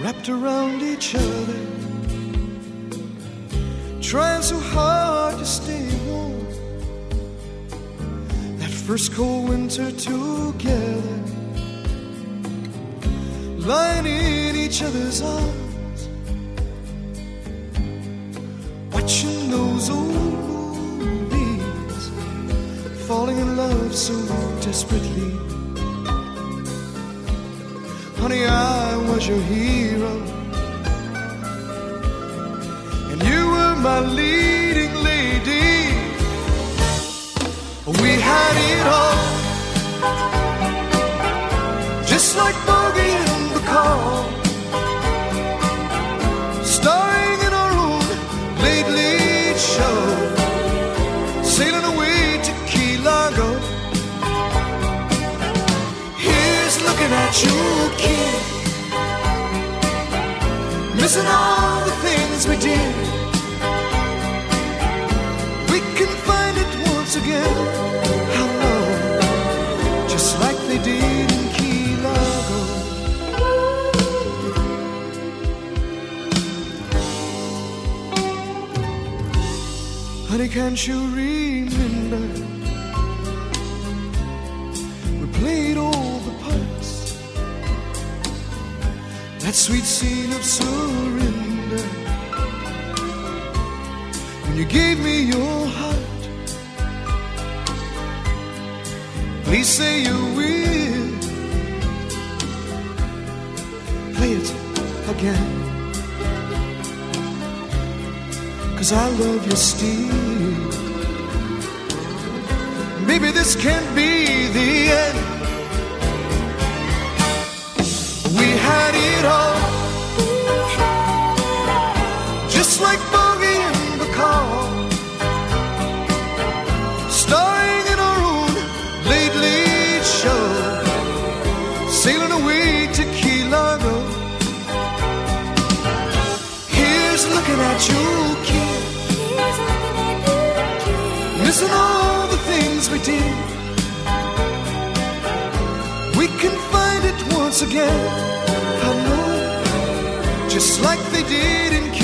wrapped around each other, trying so hard to stay warm. That first cold winter together, lying in each other's arms, watching those old movies, falling in love so desperately. Honey, I was your hero. And you were my leading lady. We had it all. Just like Bogey and the call. Starring in our own late, late show. Sailing away to Key Largo. Here's looking at you, Missing all the things we did. We can find it once again. How long? Just like they did in Key Largo. Honey, can't you remember? That sweet scene of surrender. When you gave me your heart. Please say you will. Play it again. Cause I love you still. Maybe this can't be the end. Just like Bogey and Bacall. Starring in our own late, late show. Sailing away to Key Largo. Here's looking at you, kid. Missing all the things we did. We can find it once again. I know, just like they did in